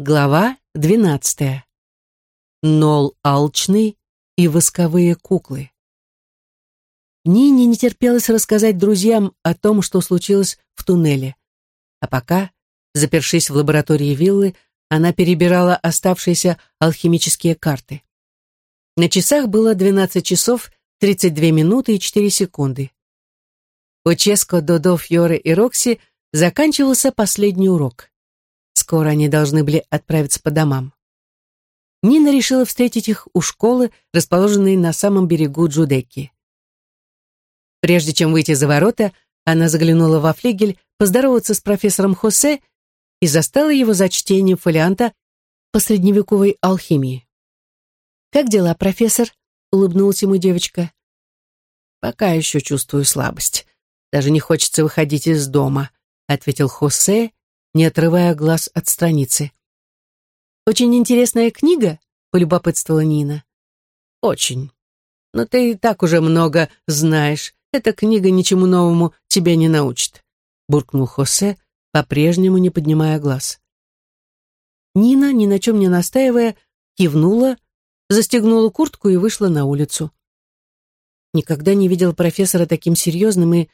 Глава двенадцатая. Нол алчный и восковые куклы. Нине не терпелось рассказать друзьям о том, что случилось в туннеле. А пока, запершись в лаборатории виллы, она перебирала оставшиеся алхимические карты. На часах было 12 часов 32 минуты и 4 секунды. У Ческо, Додо, Фьоре и Рокси заканчивался последний урок. Скоро они должны были отправиться по домам. Нина решила встретить их у школы, расположенной на самом берегу Джудеки. Прежде чем выйти за ворота, она заглянула во флигель поздороваться с профессором Хосе и застала его за чтением фолианта по средневековой алхимии. «Как дела, профессор?» — улыбнулась ему девочка. «Пока еще чувствую слабость. Даже не хочется выходить из дома», — ответил Хосе не отрывая глаз от страницы. «Очень интересная книга?» — полюбопытствовала Нина. «Очень. Но ты и так уже много знаешь. Эта книга ничему новому тебя не научит», — буркнул Хосе, по-прежнему не поднимая глаз. Нина, ни на чем не настаивая, кивнула, застегнула куртку и вышла на улицу. Никогда не видел профессора таким серьезным и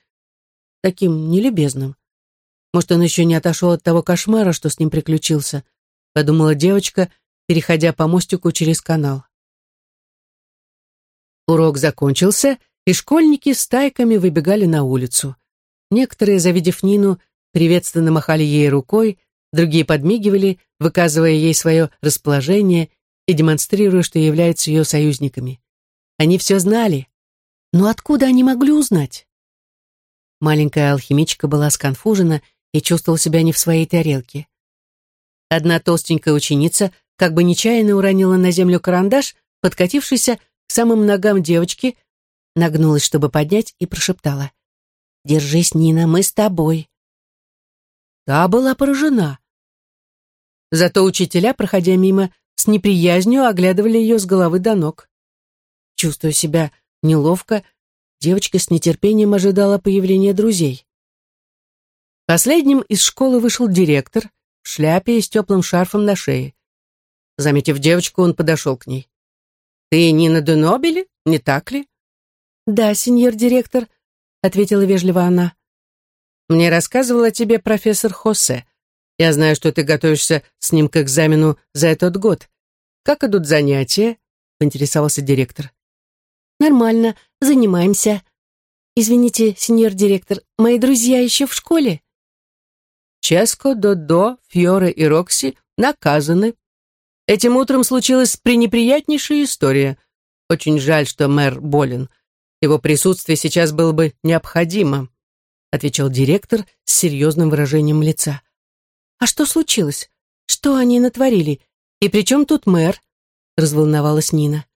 таким нелюбезным. Может, он еще не отошел от того кошмара, что с ним приключился, подумала девочка, переходя по мостику через канал. Урок закончился, и школьники с тайками выбегали на улицу. Некоторые, завидев Нину, приветственно махали ей рукой, другие подмигивали, выказывая ей свое расположение и демонстрируя, что являются ее союзниками. Они все знали. Но откуда они могли узнать? Маленькая алхимичка была сконфужена и чувствовал себя не в своей тарелке. Одна толстенькая ученица как бы нечаянно уронила на землю карандаш, подкатившийся к самым ногам девочки, нагнулась, чтобы поднять, и прошептала. «Держись, Нина, мы с тобой». Та была поражена. Зато учителя, проходя мимо, с неприязнью оглядывали ее с головы до ног. Чувствуя себя неловко, девочка с нетерпением ожидала появления друзей. Последним из школы вышел директор в шляпе и с теплым шарфом на шее. Заметив девочку, он подошел к ней. «Ты Нина де Нобели, не так ли?» «Да, сеньор директор», — ответила вежливо она. «Мне рассказывал о тебе профессор Хосе. Я знаю, что ты готовишься с ним к экзамену за этот год. Как идут занятия?» — поинтересовался директор. «Нормально, занимаемся. Извините, сеньор директор, мои друзья еще в школе?» Ческо, Додо, Фьоре и Рокси наказаны. Этим утром случилась пренеприятнейшая история. Очень жаль, что мэр болен. Его присутствие сейчас было бы необходимо, отвечал директор с серьезным выражением лица. А что случилось? Что они натворили? И при чем тут мэр? Разволновалась Нина.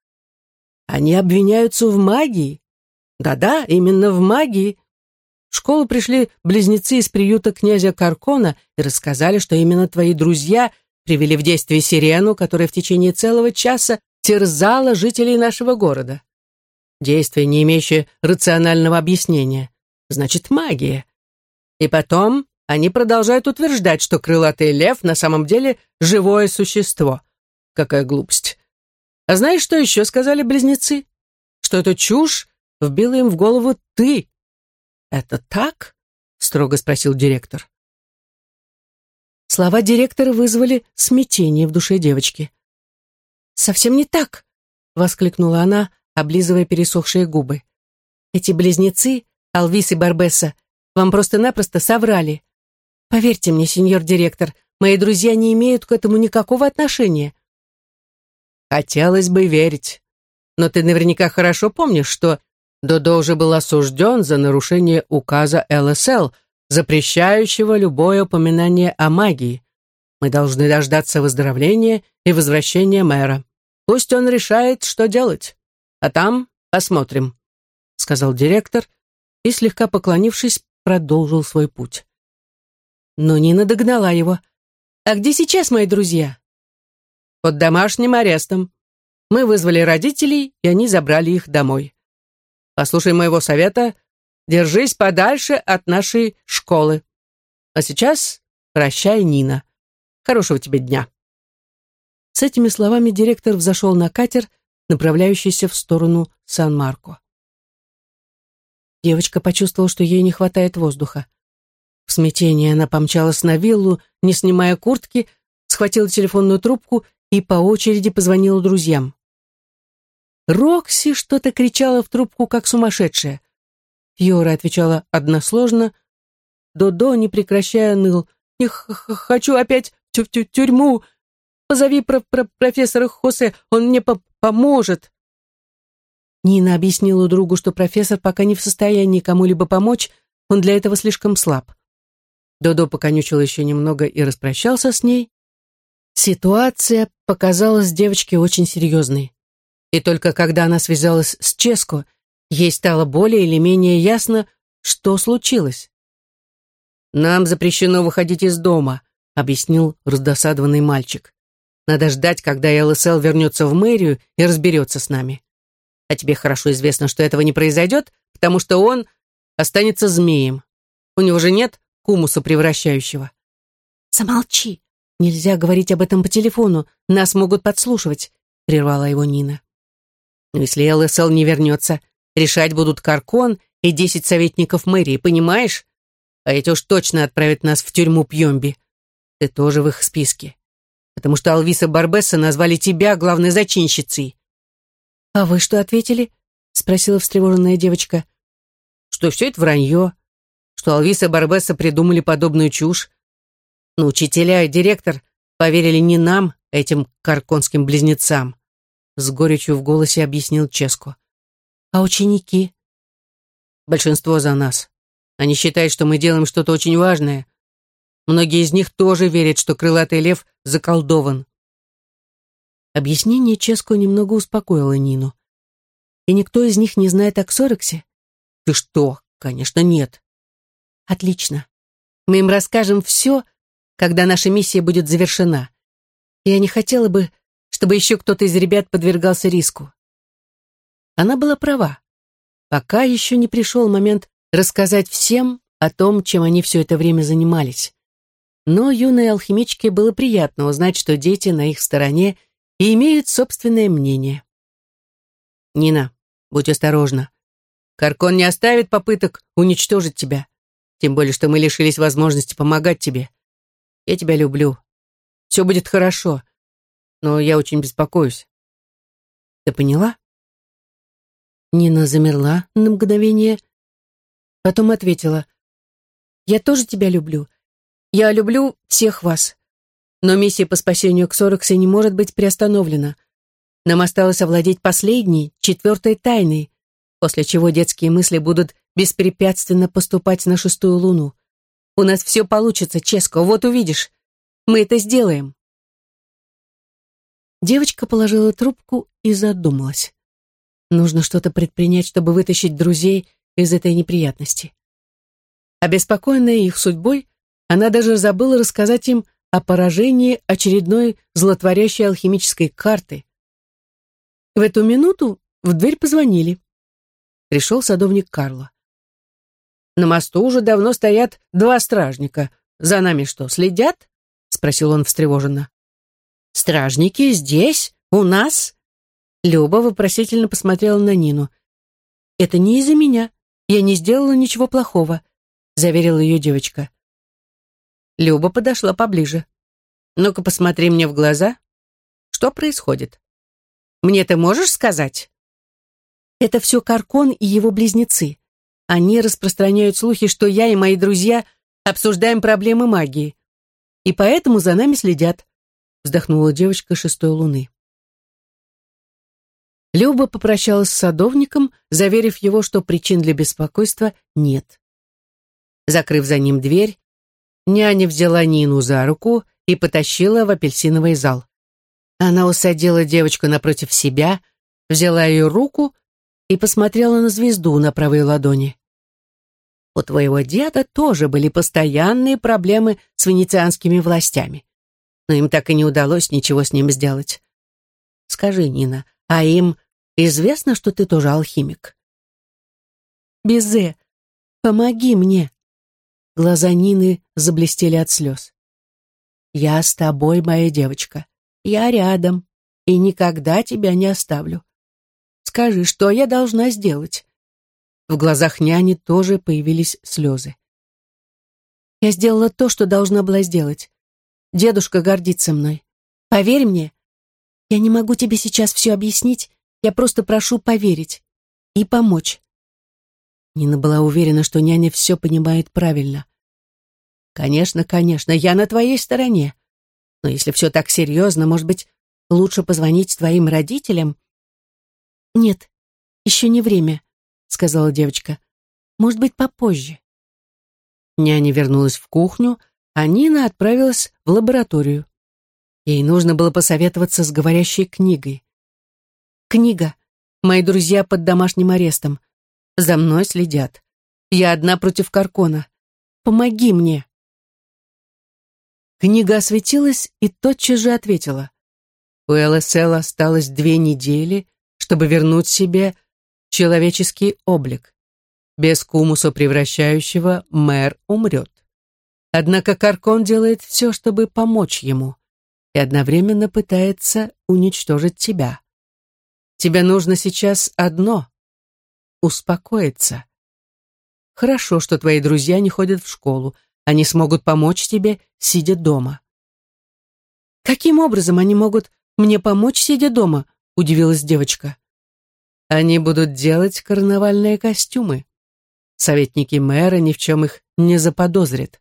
Они обвиняются в магии. Да-да, именно в магии. В школу пришли близнецы из приюта князя Каркона и рассказали, что именно твои друзья привели в действие сирену, которая в течение целого часа терзала жителей нашего города. Действие, не имеющее рационального объяснения. Значит, магия. И потом они продолжают утверждать, что крылатый лев на самом деле живое существо. Какая глупость. А знаешь, что еще сказали близнецы? Что эту чушь вбила им в голову ты, «Это так?» — строго спросил директор. Слова директора вызвали смятение в душе девочки. «Совсем не так!» — воскликнула она, облизывая пересохшие губы. «Эти близнецы, Алвис и Барбесса, вам просто-напросто соврали. Поверьте мне, сеньор директор, мои друзья не имеют к этому никакого отношения». «Хотелось бы верить. Но ты наверняка хорошо помнишь, что Додо уже был осужден за нарушение указа ЛСЛ, запрещающего любое упоминание о магии. Мы должны дождаться выздоровления и возвращения мэра. Пусть он решает, что делать. А там посмотрим», — сказал директор и, слегка поклонившись, продолжил свой путь. Но Нина догнала его. «А где сейчас мои друзья?» «Под домашним арестом. Мы вызвали родителей, и они забрали их домой». Послушай моего совета, держись подальше от нашей школы. А сейчас прощай, Нина. Хорошего тебе дня. С этими словами директор взошел на катер, направляющийся в сторону Сан-Марко. Девочка почувствовала, что ей не хватает воздуха. В смятении она помчалась на виллу, не снимая куртки, схватила телефонную трубку и по очереди позвонила друзьям. Рокси что-то кричала в трубку, как сумасшедшая. Фьора отвечала односложно. Додо, не прекращая, ныл. «Не хочу опять в тю тюрьму. Позови про про профессора Хосе, он мне по поможет». Нина объяснила другу, что профессор пока не в состоянии кому-либо помочь, он для этого слишком слаб. Додо поконючил еще немного и распрощался с ней. Ситуация показалась девочке очень серьезной. И только когда она связалась с Ческо, ей стало более или менее ясно, что случилось. «Нам запрещено выходить из дома», — объяснил раздосадованный мальчик. «Надо ждать, когда ЛСЛ вернется в мэрию и разберется с нами. А тебе хорошо известно, что этого не произойдет, потому что он останется змеем. У него же нет кумуса превращающего». «Замолчи! Нельзя говорить об этом по телефону, нас могут подслушивать», — прервала его Нина. Но если ЛСЛ не вернется, решать будут Каркон и десять советников мэрии, понимаешь? А эти уж точно отправят нас в тюрьму Пьемби. Ты тоже в их списке. Потому что Алвиса Барбесса назвали тебя главной зачинщицей. «А вы что ответили?» — спросила встревоженная девочка. «Что все это вранье, что Алвиса Барбесса придумали подобную чушь. Но учителя и директор поверили не нам, этим карконским близнецам с горечью в голосе объяснил Ческо. А ученики? Большинство за нас. Они считают, что мы делаем что-то очень важное. Многие из них тоже верят, что крылатый лев заколдован. Объяснение Ческо немного успокоило Нину. И никто из них не знает о Ксорексе? Ты что? Конечно, нет. Отлично. Мы им расскажем все, когда наша миссия будет завершена. Я не хотела бы, чтобы еще кто-то из ребят подвергался риску. Она была права. Пока еще не пришел момент рассказать всем о том, чем они все это время занимались. Но юной алхимичке было приятно узнать, что дети на их стороне и имеют собственное мнение. «Нина, будь осторожна. Каркон не оставит попыток уничтожить тебя, тем более, что мы лишились возможности помогать тебе. Я тебя люблю. Все будет хорошо но я очень беспокоюсь. Ты поняла? Нина замерла на мгновение, потом ответила. Я тоже тебя люблю. Я люблю всех вас. Но миссия по спасению Ксорокса не может быть приостановлена. Нам осталось овладеть последней, четвертой тайной, после чего детские мысли будут беспрепятственно поступать на шестую луну. У нас все получится, Ческо, вот увидишь. Мы это сделаем. Девочка положила трубку и задумалась. Нужно что-то предпринять, чтобы вытащить друзей из этой неприятности. Обеспокоенная их судьбой, она даже забыла рассказать им о поражении очередной злотворящей алхимической карты. В эту минуту в дверь позвонили. Пришел садовник Карло. «На мосту уже давно стоят два стражника. За нами что, следят?» — спросил он встревоженно. «Стражники здесь? У нас?» Люба вопросительно посмотрела на Нину. «Это не из-за меня. Я не сделала ничего плохого», — заверила ее девочка. Люба подошла поближе. «Ну-ка, посмотри мне в глаза. Что происходит? Мне ты можешь сказать?» «Это все Каркон и его близнецы. Они распространяют слухи, что я и мои друзья обсуждаем проблемы магии. И поэтому за нами следят вздохнула девочка шестой луны. Люба попрощалась с садовником, заверив его, что причин для беспокойства нет. Закрыв за ним дверь, няня взяла Нину за руку и потащила в апельсиновый зал. Она усадила девочку напротив себя, взяла ее руку и посмотрела на звезду на правой ладони. У твоего деда тоже были постоянные проблемы с венецианскими властями но им так и не удалось ничего с ним сделать. Скажи, Нина, а им известно, что ты тоже алхимик? Безе, помоги мне. Глаза Нины заблестели от слез. Я с тобой, моя девочка. Я рядом и никогда тебя не оставлю. Скажи, что я должна сделать?» В глазах няни тоже появились слезы. «Я сделала то, что должна была сделать. Дедушка гордится мной. Поверь мне, я не могу тебе сейчас все объяснить, я просто прошу поверить и помочь». Нина была уверена, что няня все понимает правильно. «Конечно, конечно, я на твоей стороне. Но если все так серьезно, может быть, лучше позвонить твоим родителям?» «Нет, еще не время», — сказала девочка. «Может быть, попозже». Няня вернулась в кухню, а Нина отправилась в лабораторию. Ей нужно было посоветоваться с говорящей книгой. «Книга. Мои друзья под домашним арестом. За мной следят. Я одна против Каркона. Помоги мне». Книга осветилась и тотчас же ответила. У ЛСЛ осталось две недели, чтобы вернуть себе человеческий облик. Без кумуса превращающего мэр умрет. Однако Каркон делает все, чтобы помочь ему, и одновременно пытается уничтожить тебя. Тебе нужно сейчас одно — успокоиться. Хорошо, что твои друзья не ходят в школу, они смогут помочь тебе, сидя дома. Каким образом они могут мне помочь, сидя дома? Удивилась девочка. Они будут делать карнавальные костюмы. Советники мэра ни в чем их не заподозрят.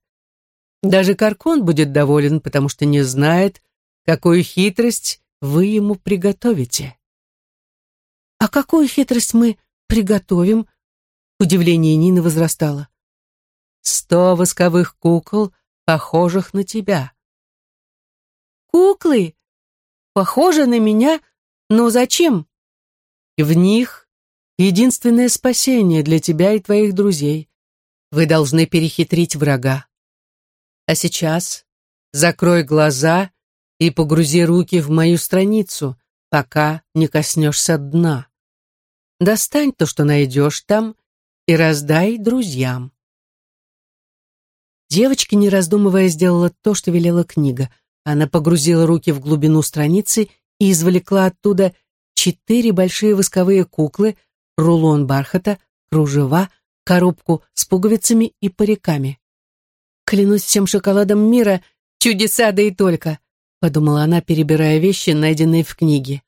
Даже Каркон будет доволен, потому что не знает, какую хитрость вы ему приготовите. «А какую хитрость мы приготовим?» Удивление Нины возрастало. «Сто восковых кукол, похожих на тебя». «Куклы? Похожи на меня? Но зачем?» В них единственное спасение для тебя и твоих друзей. Вы должны перехитрить врага. А сейчас закрой глаза и погрузи руки в мою страницу, пока не коснешься дна. Достань то, что найдешь там, и раздай друзьям. Девочка, не раздумывая, сделала то, что велела книга. Она погрузила руки в глубину страницы и извлекла оттуда четыре большие восковые куклы, рулон бархата, кружева, коробку с пуговицами и париками. «Клянусь всем шоколадом мира, чудеса да и только», подумала она, перебирая вещи, найденные в книге.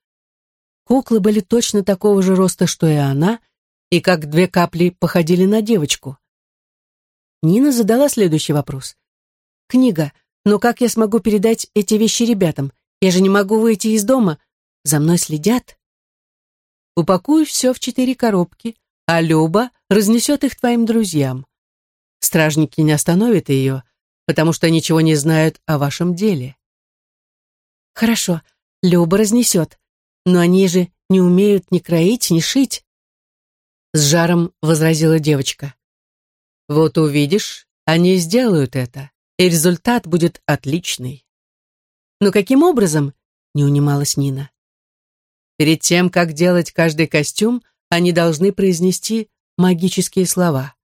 Куклы были точно такого же роста, что и она, и как две капли походили на девочку. Нина задала следующий вопрос. «Книга, но как я смогу передать эти вещи ребятам? Я же не могу выйти из дома. За мной следят». Упакуй все в четыре коробки, а Люба разнесет их твоим друзьям. Стражники не остановят ее, потому что ничего не знают о вашем деле. Хорошо, Люба разнесет, но они же не умеют ни кроить, ни шить. С жаром возразила девочка. Вот увидишь, они сделают это, и результат будет отличный. Но каким образом? Не унималась Нина. Перед тем, как делать каждый костюм, они должны произнести магические слова.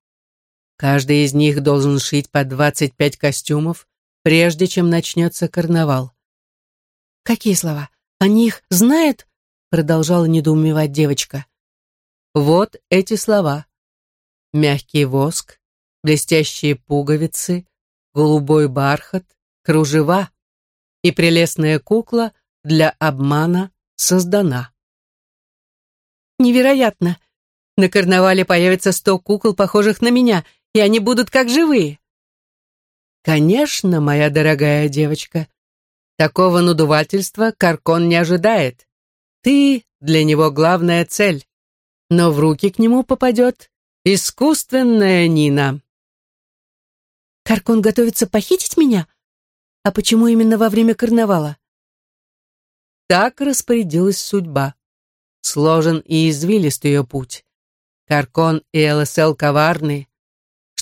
Каждый из них должен шить по 25 костюмов, прежде чем начнется карнавал. «Какие слова? Они их знают?» продолжала недоумевать девочка. «Вот эти слова. Мягкий воск, блестящие пуговицы, голубой бархат, кружева и прелестная кукла для обмана создана. Невероятно! На карнавале появится сто кукол, похожих на меня, и они будут как живые. Конечно, моя дорогая девочка. Такого надувательства Каркон не ожидает. Ты для него главная цель. Но в руки к нему попадет искусственная Нина. Каркон готовится похитить меня? А почему именно во время карнавала? Так распорядилась судьба. Сложен и извилист ее путь. Каркон и ЛСЛ коварны.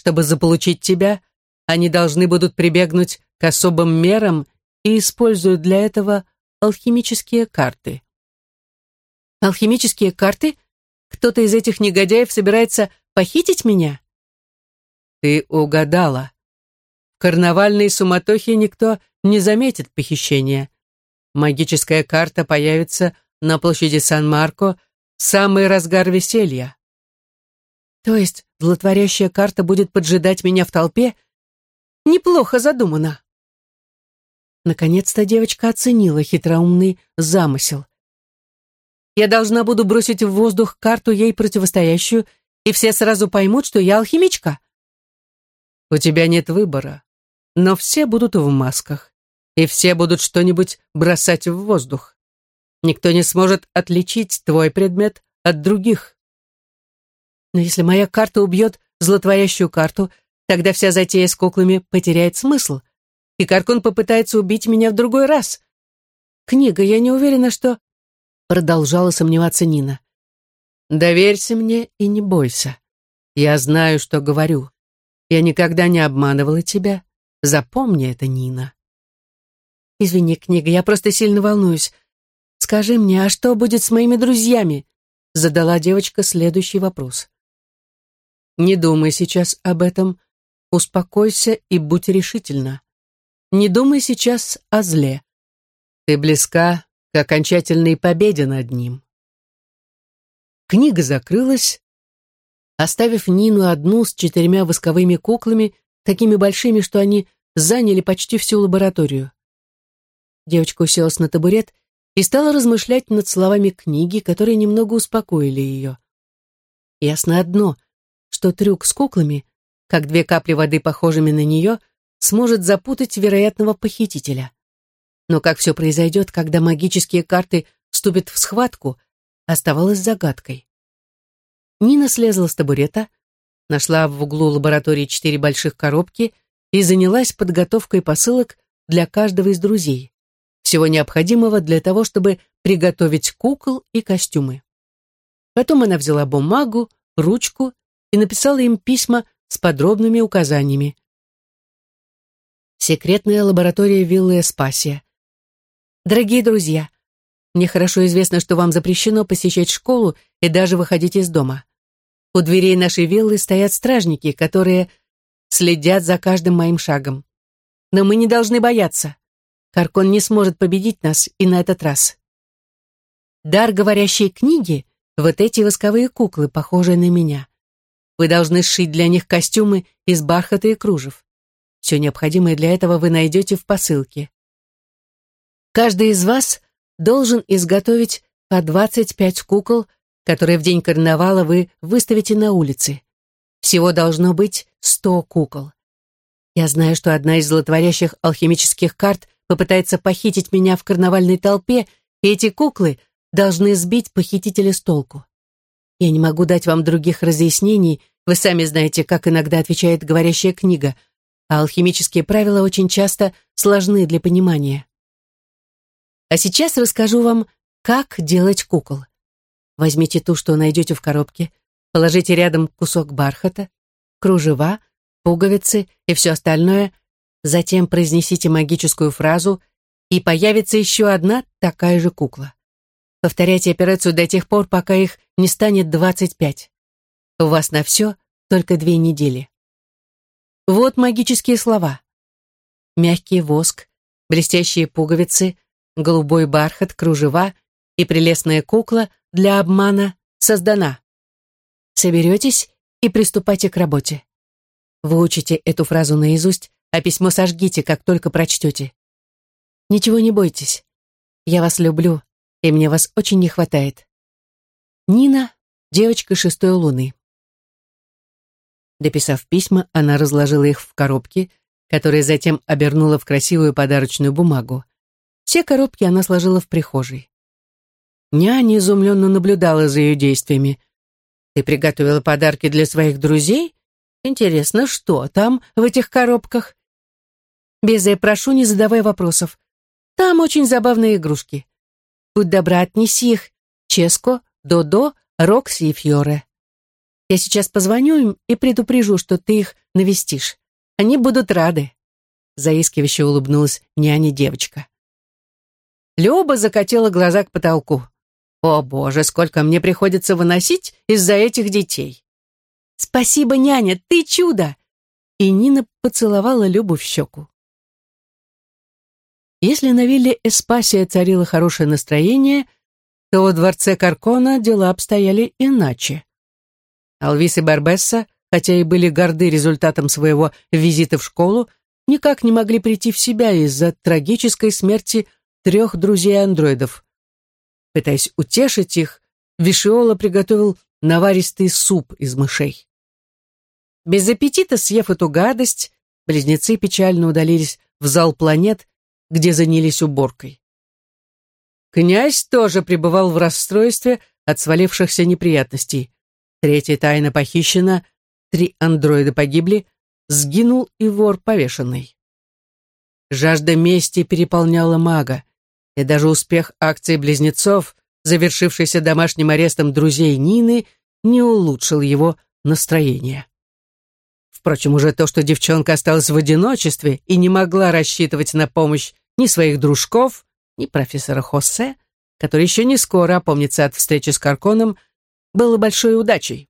Чтобы заполучить тебя, они должны будут прибегнуть к особым мерам и используют для этого алхимические карты. Алхимические карты? Кто-то из этих негодяев собирается похитить меня? Ты угадала. В карнавальной суматохе никто не заметит похищения. магическая карта появится на площади Сан-Марко в самый разгар веселья. То есть злотворящая карта будет поджидать меня в толпе? Неплохо задумано. Наконец-то девочка оценила хитроумный замысел. Я должна буду бросить в воздух карту ей противостоящую, и все сразу поймут, что я алхимичка. У тебя нет выбора, но все будут в масках, и все будут что-нибудь бросать в воздух. Никто не сможет отличить твой предмет от других. Но если моя карта убьет злотворящую карту, тогда вся затея с куклами потеряет смысл — и Каркун попытается убить меня в другой раз. Книга, я не уверена, что...» Продолжала сомневаться Нина. «Доверься мне и не бойся. Я знаю, что говорю. Я никогда не обманывала тебя. Запомни это, Нина». «Извини, книга, я просто сильно волнуюсь. Скажи мне, а что будет с моими друзьями?» Задала девочка следующий вопрос. «Не думай сейчас об этом. Успокойся и будь решительна. Не думай сейчас о зле. Ты близка к окончательной победе над ним. Книга закрылась, оставив Нину одну с четырьмя восковыми куклами, такими большими, что они заняли почти всю лабораторию. Девочка уселась на табурет и стала размышлять над словами книги, которые немного успокоили ее. Ясно одно, что трюк с куклами, как две капли воды, похожими на нее — сможет запутать вероятного похитителя. Но как все произойдет, когда магические карты вступят в схватку, оставалось загадкой. Нина слезла с табурета, нашла в углу лаборатории четыре больших коробки и занялась подготовкой посылок для каждого из друзей. Всего необходимого для того, чтобы приготовить кукол и костюмы. Потом она взяла бумагу, ручку и написала им письма с подробными указаниями. Секретная лаборатория виллы Эспасия. Дорогие друзья, мне хорошо известно, что вам запрещено посещать школу и даже выходить из дома. У дверей нашей виллы стоят стражники, которые следят за каждым моим шагом. Но мы не должны бояться. Каркон не сможет победить нас и на этот раз. Дар говорящей книги — вот эти восковые куклы, похожие на меня. Вы должны сшить для них костюмы из бархата и кружев. Все необходимое для этого вы найдете в посылке. Каждый из вас должен изготовить по 25 кукол, которые в день карнавала вы выставите на улице. Всего должно быть 100 кукол. Я знаю, что одна из злотворящих алхимических карт попытается похитить меня в карнавальной толпе, и эти куклы должны сбить похитителя с толку. Я не могу дать вам других разъяснений, вы сами знаете, как иногда отвечает говорящая книга — а алхимические правила очень часто сложны для понимания. А сейчас расскажу вам, как делать кукол. Возьмите ту, что найдете в коробке, положите рядом кусок бархата, кружева, пуговицы и все остальное, затем произнесите магическую фразу, и появится еще одна такая же кукла. Повторяйте операцию до тех пор, пока их не станет 25. У вас на все только две недели. Вот магические слова. Мягкий воск, блестящие пуговицы, голубой бархат, кружева и прелестная кукла для обмана создана. Соберетесь и приступайте к работе. Выучите эту фразу наизусть, а письмо сожгите, как только прочтете. Ничего не бойтесь. Я вас люблю, и мне вас очень не хватает. Нина, девочка шестой луны. Дописав письма, она разложила их в коробки, которые затем обернула в красивую подарочную бумагу. Все коробки она сложила в прихожей. Няня изумленно наблюдала за ее действиями. «Ты приготовила подарки для своих друзей? Интересно, что там в этих коробках?» «Безе, прошу, не задавай вопросов. Там очень забавные игрушки. Будь добра, отнеси их Ческо, Додо, Рокси и Фьоре». Я сейчас позвоню им и предупрежу, что ты их навестишь. Они будут рады. Заискивающе улыбнулась няня-девочка. Люба закатила глаза к потолку. О, боже, сколько мне приходится выносить из-за этих детей. Спасибо, няня, ты чудо! И Нина поцеловала Любу в щеку. Если на вилле Эспасия царило хорошее настроение, то во дворце Каркона дела обстояли иначе. Алвис и Барбесса, хотя и были горды результатом своего визита в школу, никак не могли прийти в себя из-за трагической смерти трех друзей-андроидов. Пытаясь утешить их, Вишиола приготовил наваристый суп из мышей. Без аппетита съев эту гадость, близнецы печально удалились в зал планет, где занялись уборкой. Князь тоже пребывал в расстройстве от свалившихся неприятностей. Третья тайна похищена, три андроида погибли, сгинул и вор повешенный. Жажда мести переполняла мага, и даже успех акции близнецов, завершившийся домашним арестом друзей Нины, не улучшил его настроение. Впрочем, уже то, что девчонка осталась в одиночестве и не могла рассчитывать на помощь ни своих дружков, ни профессора Хосе, который еще не скоро опомнится от встречи с Карконом, было большой удачей.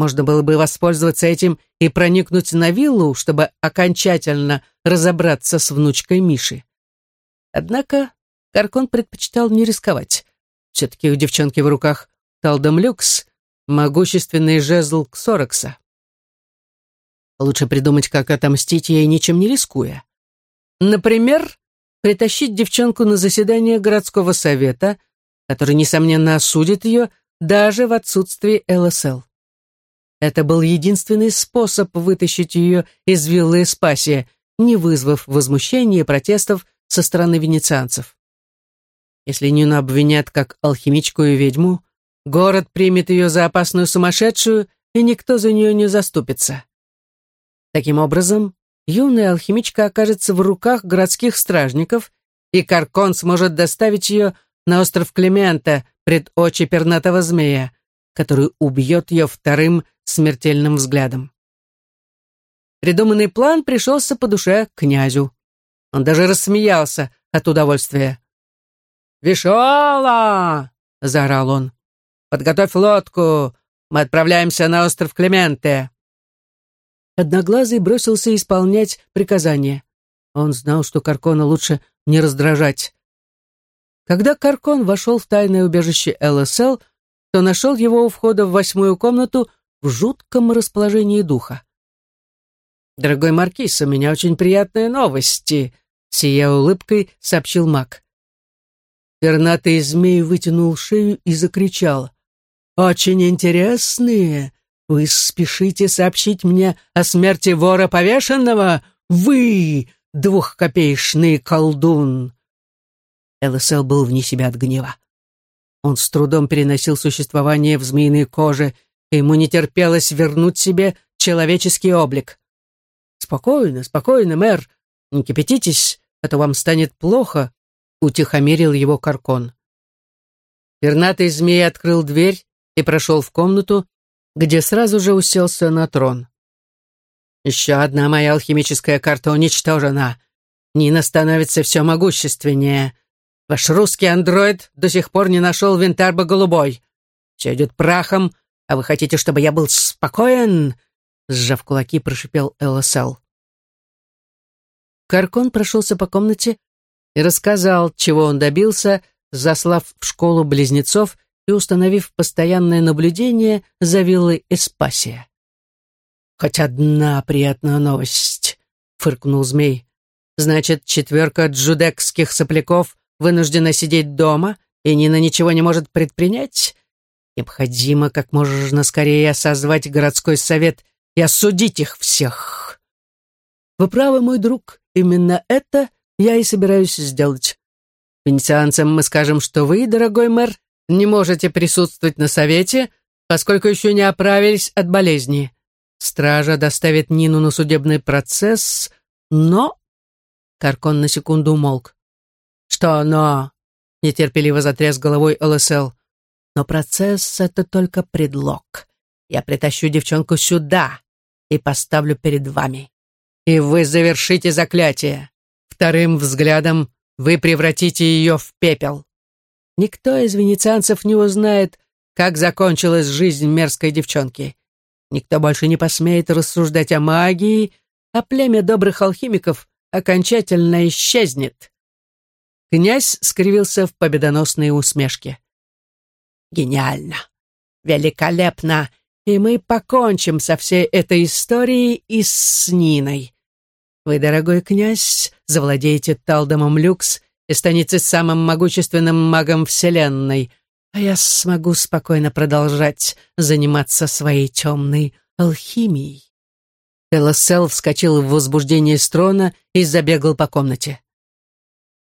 Можно было бы воспользоваться этим и проникнуть на виллу, чтобы окончательно разобраться с внучкой Миши. Однако Каркон предпочитал не рисковать. Все-таки у девчонки в руках Талдом Люкс, могущественный жезл Ксорокса. Лучше придумать, как отомстить ей, ничем не рискуя. Например, притащить девчонку на заседание городского совета, который, несомненно, осудит ее даже в отсутствии ЛСЛ. Это был единственный способ вытащить ее из виллы Спасия, не вызвав возмущения и протестов со стороны венецианцев. Если Нину обвинят как алхимичку и ведьму, город примет ее за опасную сумасшедшую, и никто за нее не заступится. Таким образом, юная алхимичка окажется в руках городских стражников, и Каркон сможет доставить ее на остров Клемента пред очи пернатого змея, который убьет ее вторым смертельным взглядом. Придуманный план пришелся по душе князю. Он даже рассмеялся от удовольствия. «Вишола!» — заорал он. «Подготовь лодку! Мы отправляемся на остров Клементе!» Одноглазый бросился исполнять приказание. Он знал, что Каркона лучше не раздражать. Когда Каркон вошел в тайное убежище ЛСЛ, то нашел его у входа в восьмую комнату в жутком расположении духа. «Дорогой Маркиз, у меня очень приятные новости», — сия улыбкой сообщил маг. Пернатый змей вытянул шею и закричал. «Очень интересные! Вы спешите сообщить мне о смерти вора повешенного? Вы, двухкопеечный колдун!» ЛСЛ был вне себя от гнева. Он с трудом переносил существование в змеиной коже, и ему не терпелось вернуть себе человеческий облик. «Спокойно, спокойно, мэр, не кипятитесь, а то вам станет плохо», — утихомирил его Каркон. Пернатый змей открыл дверь и прошел в комнату, где сразу же уселся на трон. «Еще одна моя алхимическая карта уничтожена. Нина становится все могущественнее. Ваш русский андроид до сих пор не нашел винтарба голубой. Все идет прахом, а вы хотите, чтобы я был спокоен?» Сжав кулаки, прошипел ЛСЛ. Каркон прошелся по комнате и рассказал, чего он добился, заслав в школу близнецов и установив постоянное наблюдение за виллой Эспасия. «Хоть одна приятная новость», — фыркнул змей. «Значит, четверка джудекских сопляков вынуждена сидеть дома, и Нина ничего не может предпринять? Необходимо как можно скорее созвать городской совет и осудить их всех». «Вы правы, мой друг, именно это я и собираюсь сделать. Венецианцам мы скажем, что вы, дорогой мэр, не можете присутствовать на совете, поскольку еще не оправились от болезни. Стража доставит Нину на судебный процесс, но...» Каркон на секунду умолк. «Что «но»?» — нетерпеливо затряс головой ЛСЛ. «Но процесс — это только предлог. Я притащу девчонку сюда и поставлю перед вами. И вы завершите заклятие. Вторым взглядом вы превратите ее в пепел». Никто из венецианцев не узнает, как закончилась жизнь мерзкой девчонки. Никто больше не посмеет рассуждать о магии, а племя добрых алхимиков окончательно исчезнет. Князь скривился в победоносной усмешке. «Гениально! Великолепно! И мы покончим со всей этой историей и с Ниной. Вы, дорогой князь, завладеете Талдомом Люкс и станете самым могущественным магом Вселенной, а я смогу спокойно продолжать заниматься своей темной алхимией. Элосел вскочил в возбуждение с трона и забегал по комнате.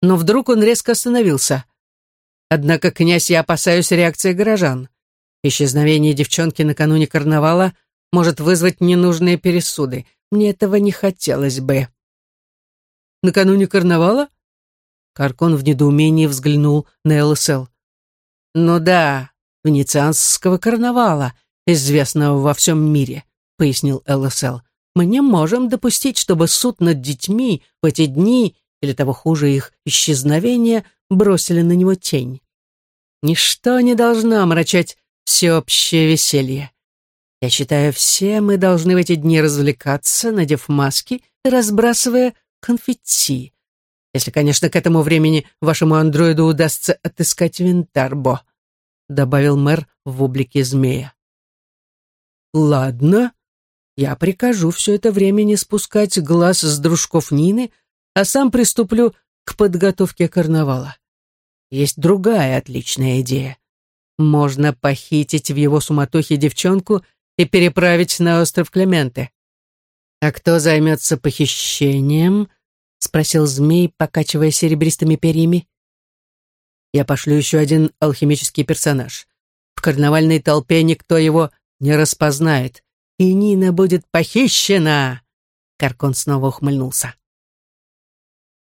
Но вдруг он резко остановился. Однако, князь, я опасаюсь реакции горожан. Исчезновение девчонки накануне карнавала может вызвать ненужные пересуды. Мне этого не хотелось бы. Накануне карнавала? Каркон в недоумении взглянул на ЛСЛ. Ну да, венецианского карнавала, известного во всем мире, пояснил ЛСЛ. Мы не можем допустить, чтобы суд над детьми в эти дни, или того хуже их исчезновения, бросили на него тень. Ничто не должно омрачать всеобщее веселье. Я считаю, все мы должны в эти дни развлекаться, надев маски и разбрасывая конфетти. Если, конечно, к этому времени вашему андроиду удастся отыскать Винтарбо», добавил мэр в облике змея. «Ладно», я прикажу все это время не спускать глаз с дружков Нины, а сам приступлю к подготовке карнавала. Есть другая отличная идея. Можно похитить в его суматохе девчонку и переправить на остров Клементе. «А кто займется похищением?» — спросил змей, покачивая серебристыми перьями. «Я пошлю еще один алхимический персонаж. В карнавальной толпе никто его не распознает и Нина будет похищена!» Каркон снова ухмыльнулся.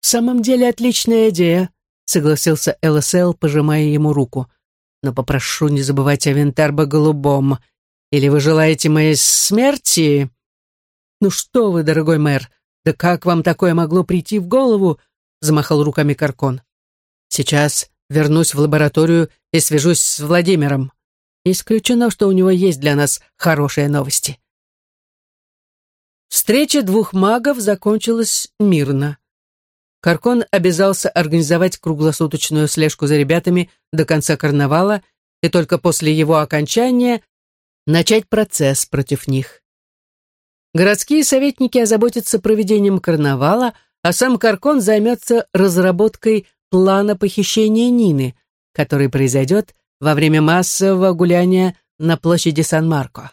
«В самом деле отличная идея», — согласился ЛСЛ, пожимая ему руку. «Но попрошу не забывать о Винтербо Голубом. Или вы желаете моей смерти?» «Ну что вы, дорогой мэр, да как вам такое могло прийти в голову?» — замахал руками Каркон. «Сейчас вернусь в лабораторию и свяжусь с Владимиром. Исключено, что у него есть для нас хорошие новости. Встреча двух магов закончилась мирно. Каркон обязался организовать круглосуточную слежку за ребятами до конца карнавала и только после его окончания начать процесс против них. Городские советники озаботятся проведением карнавала, а сам Каркон займется разработкой плана похищения Нины, который произойдет во время массового гуляния на площади Сан-Марко.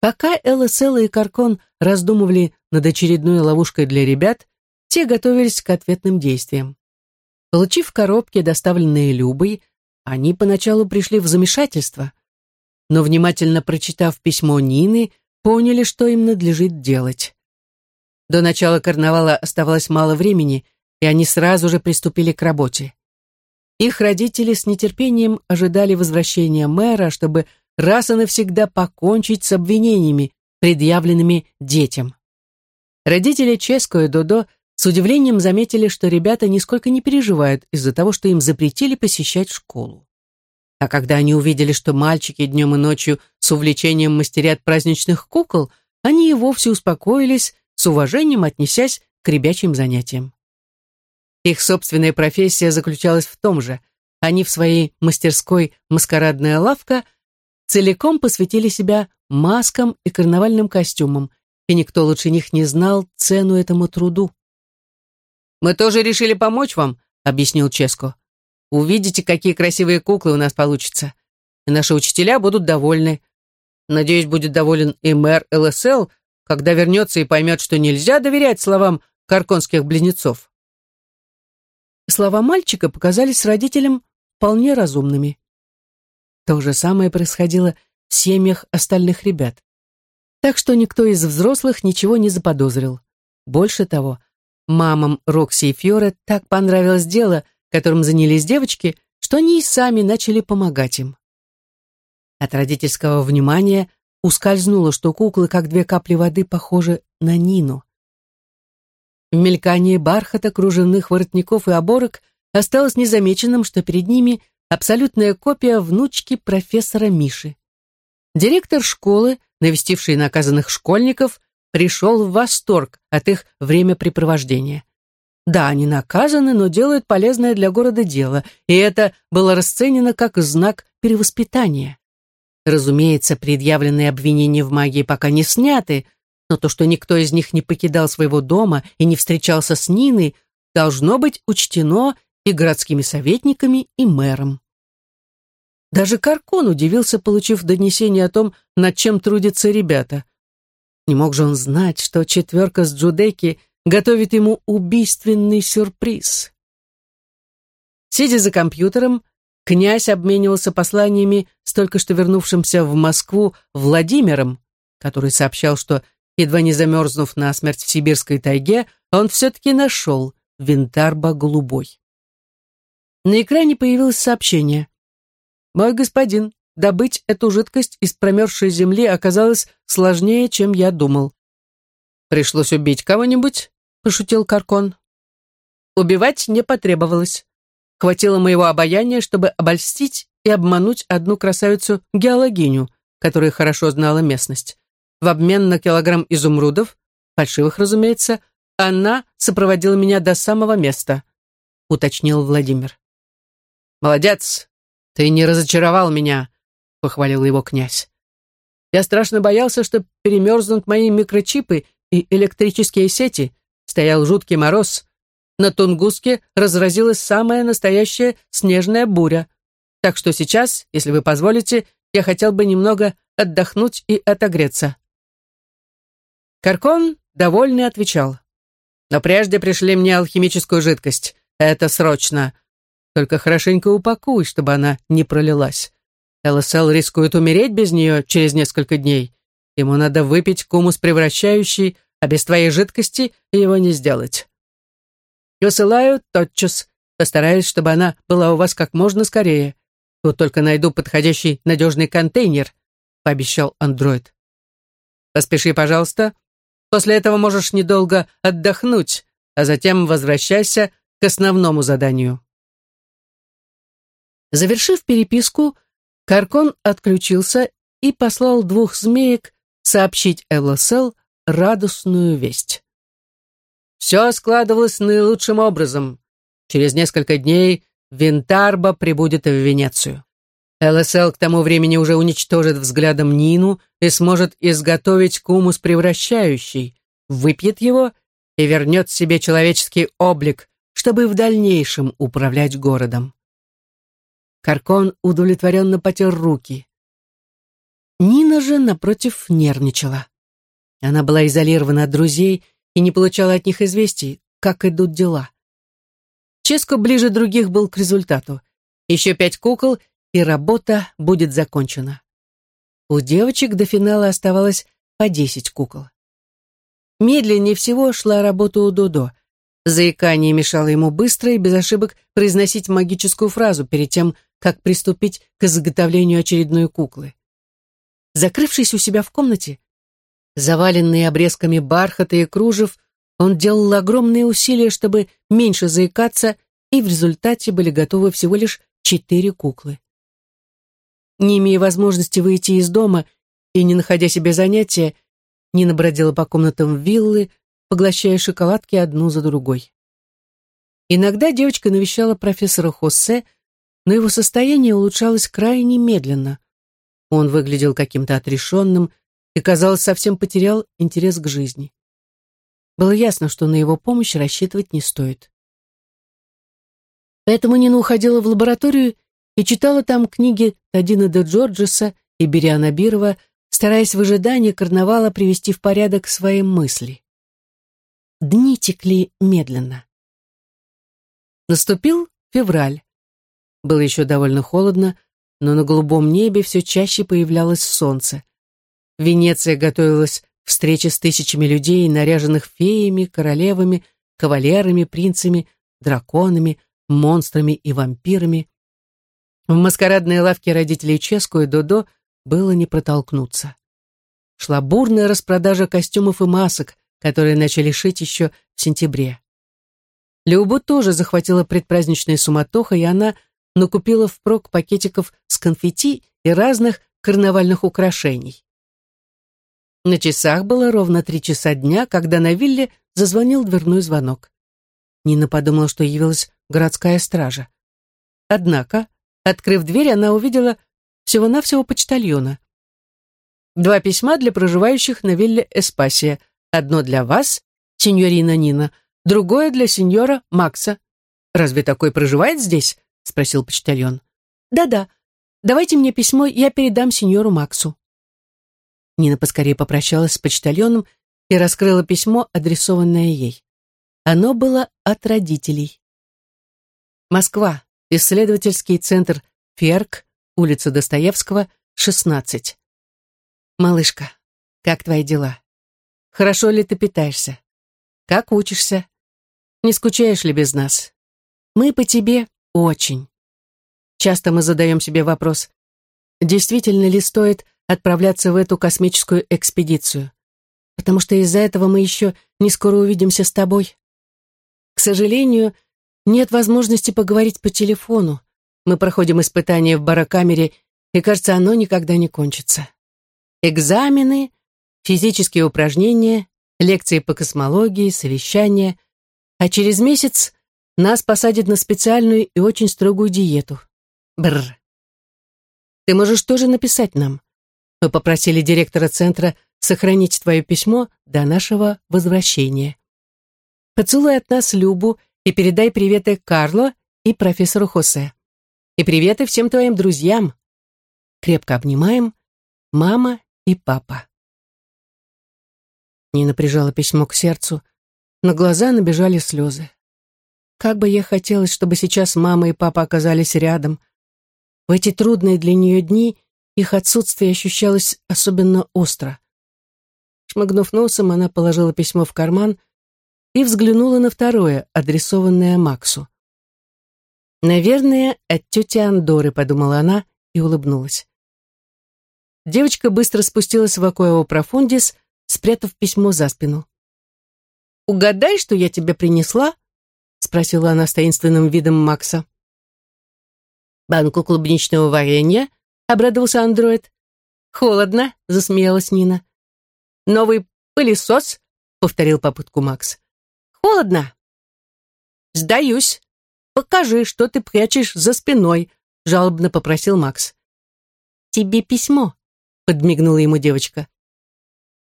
Пока ЛСЛ и Каркон раздумывали над очередной ловушкой для ребят, те готовились к ответным действиям. Получив коробки, доставленные Любой, они поначалу пришли в замешательство, но, внимательно прочитав письмо Нины, поняли, что им надлежит делать. До начала карнавала оставалось мало времени, и они сразу же приступили к работе. Их родители с нетерпением ожидали возвращения мэра, чтобы раз и навсегда покончить с обвинениями, предъявленными детям. Родители Ческо и Додо с удивлением заметили, что ребята нисколько не переживают из-за того, что им запретили посещать школу. А когда они увидели, что мальчики днем и ночью с увлечением мастерят праздничных кукол, они и вовсе успокоились, с уважением отнесясь к ребячьим занятиям. Их собственная профессия заключалась в том же. Они в своей мастерской «Маскарадная лавка» целиком посвятили себя маскам и карнавальным костюмам, и никто лучше них не знал цену этому труду. «Мы тоже решили помочь вам», — объяснил Ческо. «Увидите, какие красивые куклы у нас получатся. И наши учителя будут довольны. Надеюсь, будет доволен и мэр ЛСЛ, когда вернется и поймет, что нельзя доверять словам карконских близнецов». Слова мальчика показались родителям вполне разумными. То же самое происходило в семьях остальных ребят. Так что никто из взрослых ничего не заподозрил. Больше того, мамам Рокси и Фьоре так понравилось дело, которым занялись девочки, что они и сами начали помогать им. От родительского внимания ускользнуло, что куклы, как две капли воды, похожи на Нину. В мелькании бархата, кружевных воротников и оборок осталось незамеченным, что перед ними абсолютная копия внучки профессора Миши. Директор школы, навестивший наказанных школьников, пришел в восторг от их времяпрепровождения. Да, они наказаны, но делают полезное для города дело, и это было расценено как знак перевоспитания. Разумеется, предъявленные обвинения в магии пока не сняты, но то, что никто из них не покидал своего дома и не встречался с Ниной, должно быть учтено и городскими советниками, и мэром. Даже Каркон удивился, получив донесение о том, над чем трудятся ребята. Не мог же он знать, что четверка с Джудеки готовит ему убийственный сюрприз. Сидя за компьютером, князь обменивался посланиями с только что вернувшимся в Москву Владимиром, который сообщал, что, едва не замерзнув на смерть в сибирской тайге, он все-таки нашел Винтарба Голубой. На экране появилось сообщение. «Мой господин, добыть эту жидкость из промерзшей земли оказалось сложнее, чем я думал. Пришлось убить кого-нибудь?» — пошутил Каркон. Убивать не потребовалось. Хватило моего обаяния, чтобы обольстить и обмануть одну красавицу-геологиню, которая хорошо знала местность. В обмен на килограмм изумрудов, фальшивых, разумеется, она сопроводила меня до самого места, уточнил Владимир. «Молодец! Ты не разочаровал меня», — похвалил его князь. «Я страшно боялся, что перемерзнут мои микрочипы и электрические сети, Стоял жуткий мороз. На Тунгуске разразилась самая настоящая снежная буря. Так что сейчас, если вы позволите, я хотел бы немного отдохнуть и отогреться. Каркон, довольный, отвечал. Но прежде пришли мне алхимическую жидкость. Это срочно. Только хорошенько упакуй, чтобы она не пролилась. ЛСЛ рискует умереть без нее через несколько дней. Ему надо выпить кумус превращающий, а без твоей жидкости его не сделать. Высылаю тотчас, постараюсь, чтобы она была у вас как можно скорее. Вот только найду подходящий надежный контейнер, пообещал андроид. Поспеши, пожалуйста. После этого можешь недолго отдохнуть, а затем возвращайся к основному заданию. Завершив переписку, Каркон отключился и послал двух змеек сообщить ЛСЛ радостную весть. Все складывалось наилучшим образом. Через несколько дней Винтарба прибудет в Венецию. ЛСЛ к тому времени уже уничтожит взглядом Нину и сможет изготовить кумус превращающий, выпьет его и вернет себе человеческий облик, чтобы в дальнейшем управлять городом. Каркон удовлетворенно потер руки. Нина же, напротив, нервничала. Она была изолирована от друзей и не получала от них известий, как идут дела. Ческо ближе других был к результату. Еще пять кукол, и работа будет закончена. У девочек до финала оставалось по десять кукол. Медленнее всего шла работа у Додо. Заикание мешало ему быстро и без ошибок произносить магическую фразу перед тем, как приступить к изготовлению очередной куклы. Закрывшись у себя в комнате, Заваленный обрезками бархата и кружев, он делал огромные усилия, чтобы меньше заикаться, и в результате были готовы всего лишь четыре куклы. Не имея возможности выйти из дома и не находя себе занятия, Нина бродила по комнатам виллы, поглощая шоколадки одну за другой. Иногда девочка навещала профессора Хосе, но его состояние улучшалось крайне медленно. Он выглядел каким-то отрешенным, и, казалось, совсем потерял интерес к жизни. Было ясно, что на его помощь рассчитывать не стоит. Поэтому Нина уходила в лабораторию и читала там книги Тадина де Джорджеса и Бериана Бирова, стараясь в ожидании карнавала привести в порядок свои мысли. Дни текли медленно. Наступил февраль. Было еще довольно холодно, но на голубом небе все чаще появлялось солнце. Венеция готовилась к встрече с тысячами людей, наряженных феями, королевами, кавалерами, принцами, драконами, монстрами и вампирами. В маскарадной лавке родителей Ческу и Додо было не протолкнуться. Шла бурная распродажа костюмов и масок, которые начали шить еще в сентябре. Любу тоже захватила предпраздничная суматоха, и она накупила впрок пакетиков с конфетти и разных карнавальных украшений. На часах было ровно три часа дня, когда на вилле зазвонил дверной звонок. Нина подумала, что явилась городская стража. Однако, открыв дверь, она увидела всего-навсего почтальона. Два письма для проживающих на вилле Эспасия. Одно для вас, сеньорина Нина, другое для сеньора Макса. Разве такой проживает здесь? Спросил почтальон. Да-да. Давайте мне письмо, я передам сеньору Максу. Нина поскорее попрощалась с почтальоном и раскрыла письмо, адресованное ей. Оно было от родителей. Москва. Исследовательский центр ФЕРК, улица Достоевского, 16. Малышка, как твои дела? Хорошо ли ты питаешься? Как учишься? Не скучаешь ли без нас? Мы по тебе очень. Часто мы задаем себе вопрос, действительно ли стоит отправляться в эту космическую экспедицию? Потому что из-за этого мы еще не скоро увидимся с тобой. К сожалению, нет возможности поговорить по телефону. Мы проходим испытания в барокамере, и, кажется, оно никогда не кончится. Экзамены, физические упражнения, лекции по космологии, совещания. А через месяц нас посадят на специальную и очень строгую диету. Бррр. Ты можешь тоже написать нам. Мы попросили директора центра сохранить твое письмо до нашего возвращения. Поцелуй от нас Любу и передай приветы Карло и профессору Хосе. И приветы всем твоим друзьям. Крепко обнимаем. Мама и папа. Нина прижала письмо к сердцу. На глаза набежали слезы. Как бы ей хотелось, чтобы сейчас мама и папа оказались рядом. В эти трудные для нее дни их отсутствие ощущалось особенно остро. Шмыгнув носом, она положила письмо в карман и взглянула на второе, адресованное Максу. «Наверное, от тети Андоры», — подумала она и улыбнулась. Девочка быстро спустилась в Акоево Профундис, спрятав письмо за спину. «Угадай, что я тебе принесла?» — спросила она с таинственным видом Макса. «Банку клубничного варенья?» — обрадовался андроид. «Холодно», — засмеялась Нина. «Новый пылесос?» — повторил попытку Макс. Холодно?» «Сдаюсь. Покажи, что ты прячешь за спиной», — жалобно попросил Макс. «Тебе письмо», — подмигнула ему девочка.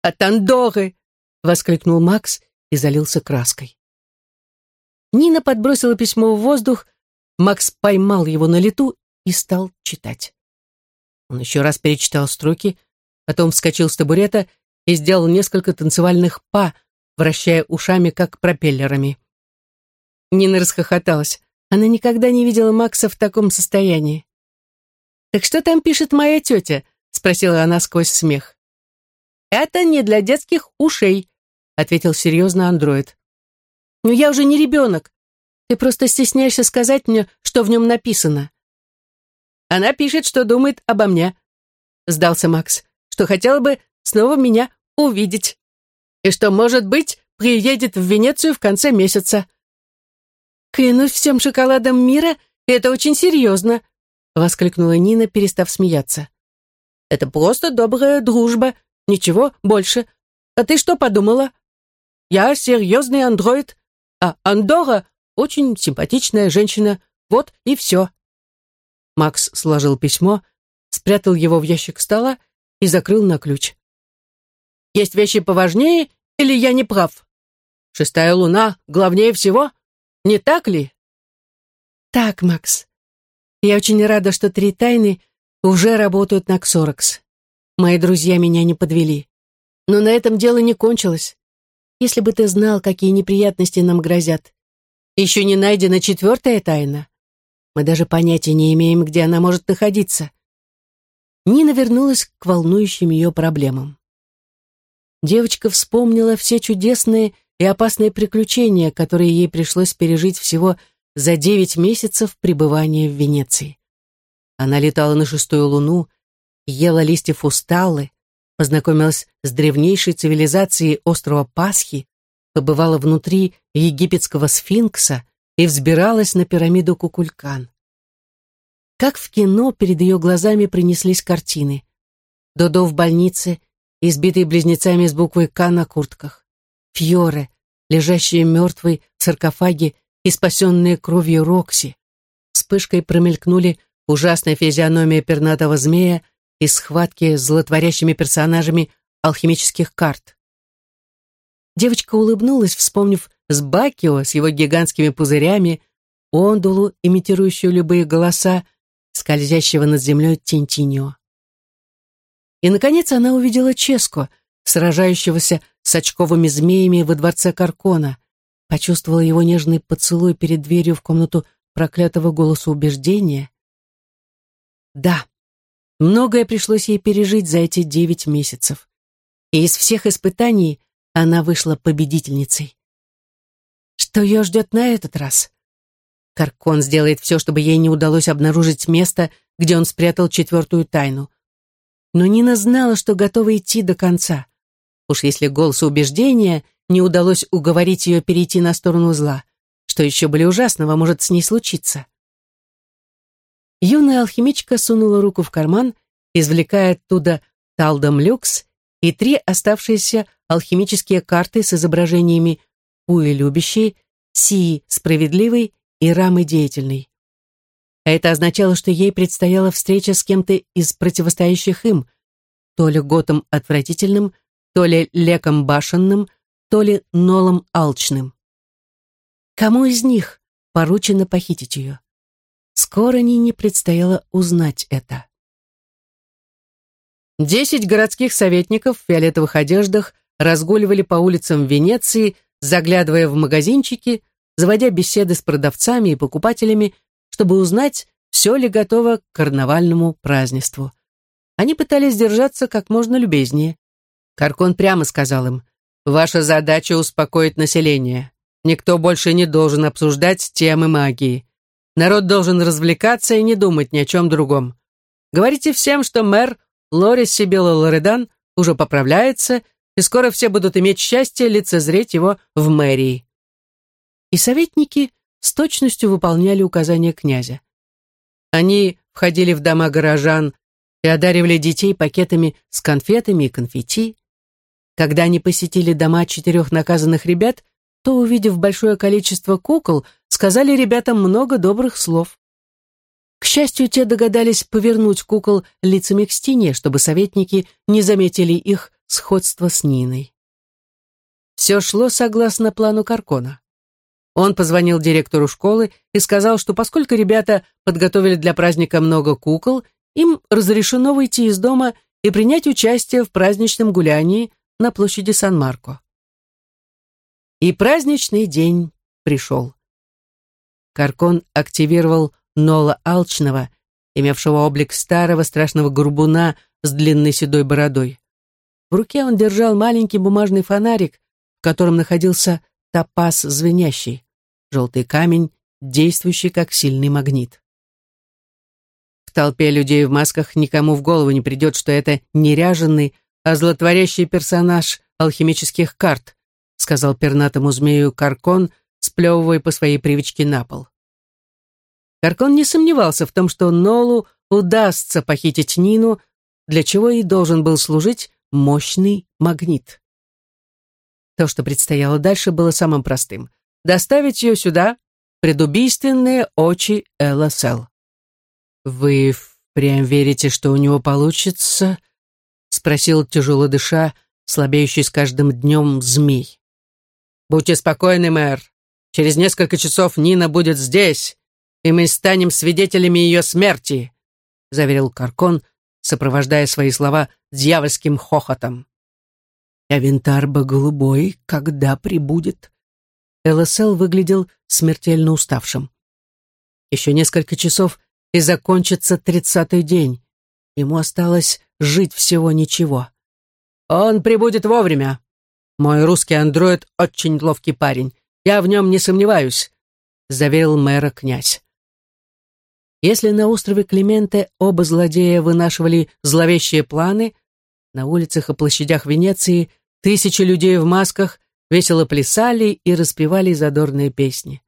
«От Андоры!» — воскликнул Макс и залился краской. Нина подбросила письмо в воздух, Макс поймал его на лету и стал читать. Он еще раз перечитал строки, потом вскочил с табурета и сделал несколько танцевальных па, вращая ушами, как пропеллерами. Нина расхохоталась. Она никогда не видела Макса в таком состоянии. «Так что там пишет моя тетя?» — спросила она сквозь смех. «Это не для детских ушей», — ответил серьезно андроид. «Но я уже не ребенок. Ты просто стесняешься сказать мне, что в нем написано». «Она пишет, что думает обо мне», — сдался Макс, «что хотела бы снова меня увидеть» и что, может быть, приедет в Венецию в конце месяца. «Клянусь всем шоколадом мира, это очень серьезно», — воскликнула Нина, перестав смеяться. «Это просто добрая дружба, ничего больше. А ты что подумала? Я серьезный андроид, а Андора очень симпатичная женщина. Вот и все». Макс сложил письмо, спрятал его в ящик стола и закрыл на ключ. Есть вещи поважнее, или я не прав? Шестая луна главнее всего, не так ли? Так, Макс. Я очень рада, что три тайны уже работают на Ксоракс. Мои друзья меня не подвели. Но на этом дело не кончилось. Если бы ты знал, какие неприятности нам грозят. Еще не найдена четвертая тайна. Мы даже понятия не имеем, где она может находиться. Нина вернулась к волнующим ее проблемам девочка вспомнила все чудесные и опасные приключения, которые ей пришлось пережить всего за девять месяцев пребывания в Венеции. Она летала на шестую луну, ела листья фусталлы, познакомилась с древнейшей цивилизацией острова Пасхи, побывала внутри египетского сфинкса и взбиралась на пирамиду Кукулькан. Как в кино перед ее глазами принеслись картины. Додо в больнице, избитые близнецами с буквой «К» на куртках. Фьоре, лежащие мертвой в саркофаге и спасенные кровью Рокси. Вспышкой промелькнули ужасная физиономия пернатого змея и схватки с злотворящими персонажами алхимических карт. Девочка улыбнулась, вспомнив с Бакио с его гигантскими пузырями, ондулу, имитирующую любые голоса, скользящего над землей Тинтиньо. И, наконец, она увидела Ческо, сражающегося с очковыми змеями во дворце Каркона, почувствовала его нежный поцелуй перед дверью в комнату проклятого голоса убеждения. Да, многое пришлось ей пережить за эти девять месяцев. И из всех испытаний она вышла победительницей. Что ее ждет на этот раз? Каркон сделает все, чтобы ей не удалось обнаружить место, где он спрятал четвертую тайну. Но Нина знала, что готова идти до конца. Уж если голос убеждения не удалось уговорить ее перейти на сторону зла, что еще более ужасного может с ней случиться. Юная алхимичка сунула руку в карман, извлекая оттуда талдом люкс и три оставшиеся алхимические карты с изображениями Уи любящей, Сии справедливой и Рамы деятельной. А это означало, что ей предстояла встреча с кем-то из противостоящих им, то ли Готом отвратительным, то ли Леком башенным, то ли Нолом алчным. Кому из них поручено похитить ее? Скоро Нине предстояло узнать это. Десять городских советников в фиолетовых одеждах разгуливали по улицам Венеции, заглядывая в магазинчики, заводя беседы с продавцами и покупателями, чтобы узнать, все ли готово к карнавальному празднеству. Они пытались держаться как можно любезнее. Каркон прямо сказал им, «Ваша задача успокоить население. Никто больше не должен обсуждать темы магии. Народ должен развлекаться и не думать ни о чем другом. Говорите всем, что мэр Лорис Сибила Лоредан уже поправляется и скоро все будут иметь счастье лицезреть его в мэрии. И советники с точностью выполняли указания князя. Они входили в дома горожан и одаривали детей пакетами с конфетами и конфетти. Когда они посетили дома четырех наказанных ребят, то, увидев большое количество кукол, сказали ребятам много добрых слов. К счастью, те догадались повернуть кукол лицами к стене, чтобы советники не заметили их сходство с Ниной. Все шло согласно плану Каркона. Он позвонил директору школы и сказал, что поскольку ребята подготовили для праздника много кукол, им разрешено выйти из дома и принять участие в праздничном гулянии на площади Сан-Марко. И праздничный день пришел. Каркон активировал Нола Алчного, имевшего облик старого страшного горбуна с длинной седой бородой. В руке он держал маленький бумажный фонарик, в котором находился топаз звенящий, желтый камень, действующий как сильный магнит. В толпе людей в масках никому в голову не придет, что это неряженный, а злотворящий персонаж алхимических карт, сказал пернатому змею Каркон, сплевывая по своей привычке на пол. Каркон не сомневался в том, что Нолу удастся похитить Нину, для чего и должен был служить мощный магнит. То, что предстояло дальше, было самым простым. Доставить ее сюда, предубийственные очи ЛСЛ. «Вы прям верите, что у него получится?» — спросил тяжело дыша, слабеющий с каждым днем змей. «Будьте спокойны, мэр. Через несколько часов Нина будет здесь, и мы станем свидетелями ее смерти», — заверил Каркон, сопровождая свои слова дьявольским хохотом. «А винтарба голубой когда прибудет?» ЛСЛ выглядел смертельно уставшим. Еще несколько часов, и закончится тридцатый день. Ему осталось жить всего ничего. «Он прибудет вовремя. Мой русский андроид очень ловкий парень. Я в нем не сомневаюсь», — заверил мэра князь. Если на острове Клименте оба злодея вынашивали зловещие планы, на улицах и площадях Венеции тысячи людей в масках весело плясали и распевали задорные песни.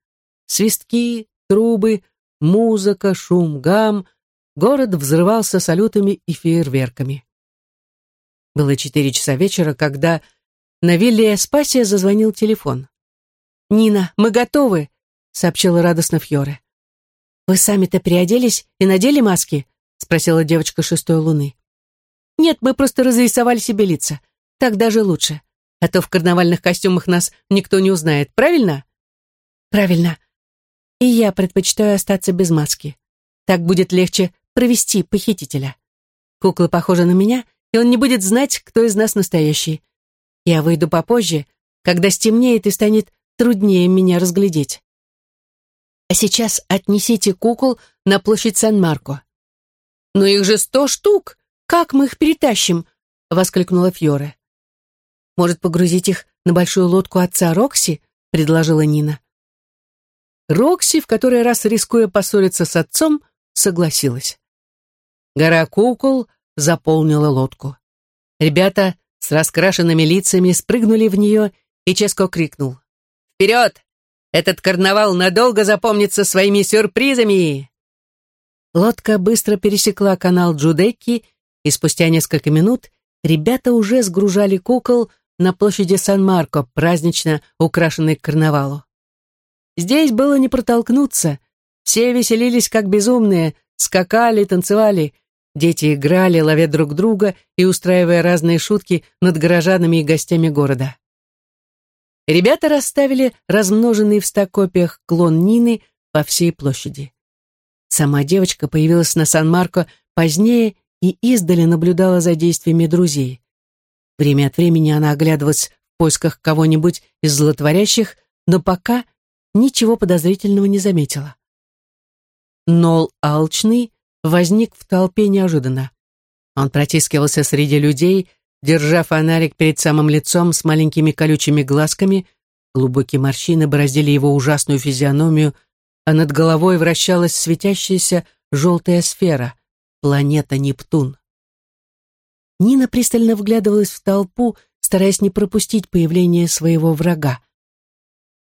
Свистки, трубы, музыка, шум, гам. Город взрывался салютами и фейерверками. Было четыре часа вечера, когда на вилле Эспасия зазвонил телефон. «Нина, мы готовы!» — сообщила радостно Фьоре. «Вы сами-то приоделись и надели маски?» — спросила девочка шестой луны. «Нет, мы просто разрисовали себе лица. Так даже лучше. А то в карнавальных костюмах нас никто не узнает, правильно?» «Правильно. И я предпочитаю остаться без маски. Так будет легче провести похитителя. Кукла похожа на меня, и он не будет знать, кто из нас настоящий. Я выйду попозже, когда стемнеет и станет труднее меня разглядеть. А сейчас отнесите кукол на площадь Сан-Марко. «Но их же сто штук! Как мы их перетащим?» — воскликнула Фьоре. «Может, погрузить их на большую лодку отца Рокси?» — предложила Нина. Рокси, в который раз рискуя поссориться с отцом, согласилась. Гора кукол заполнила лодку. Ребята с раскрашенными лицами спрыгнули в нее, и Ческо крикнул. «Вперед! Этот карнавал надолго запомнится своими сюрпризами!» Лодка быстро пересекла канал Джудекки, и спустя несколько минут ребята уже сгружали кукол на площади Сан-Марко, празднично украшенной к карнавалу. Здесь было не протолкнуться. Все веселились как безумные, скакали, танцевали. Дети играли, ловя друг друга и устраивая разные шутки над горожанами и гостями города. Ребята расставили размноженный в ста копиях клон Нины по всей площади. Сама девочка появилась на Сан-Марко позднее и издали наблюдала за действиями друзей. Время от времени она оглядывалась в поисках кого-нибудь из злотворящих, но пока ничего подозрительного не заметила. Нол Алчный возник в толпе неожиданно. Он протискивался среди людей, держа фонарик перед самым лицом с маленькими колючими глазками, глубокие морщины бороздили его ужасную физиономию, а над головой вращалась светящаяся желтая сфера, планета Нептун. Нина пристально вглядывалась в толпу, стараясь не пропустить появление своего врага.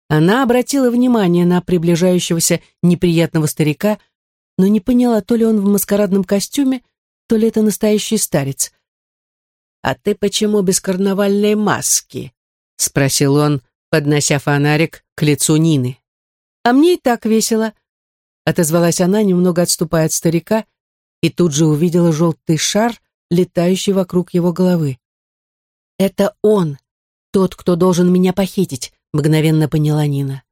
Она обратила внимание на приближающегося неприятного старика, но не поняла, то ли он в маскарадном костюме, то ли это настоящий старец. «А ты почему без карнавальной маски?» — спросил он, поднося фонарик к лицу Нины. «А мне и так весело», — отозвалась она, немного отступая от старика, и тут же увидела желтый шар, летающий вокруг его головы. «Это он, тот, кто должен меня похитить мгновенно поняла Нина.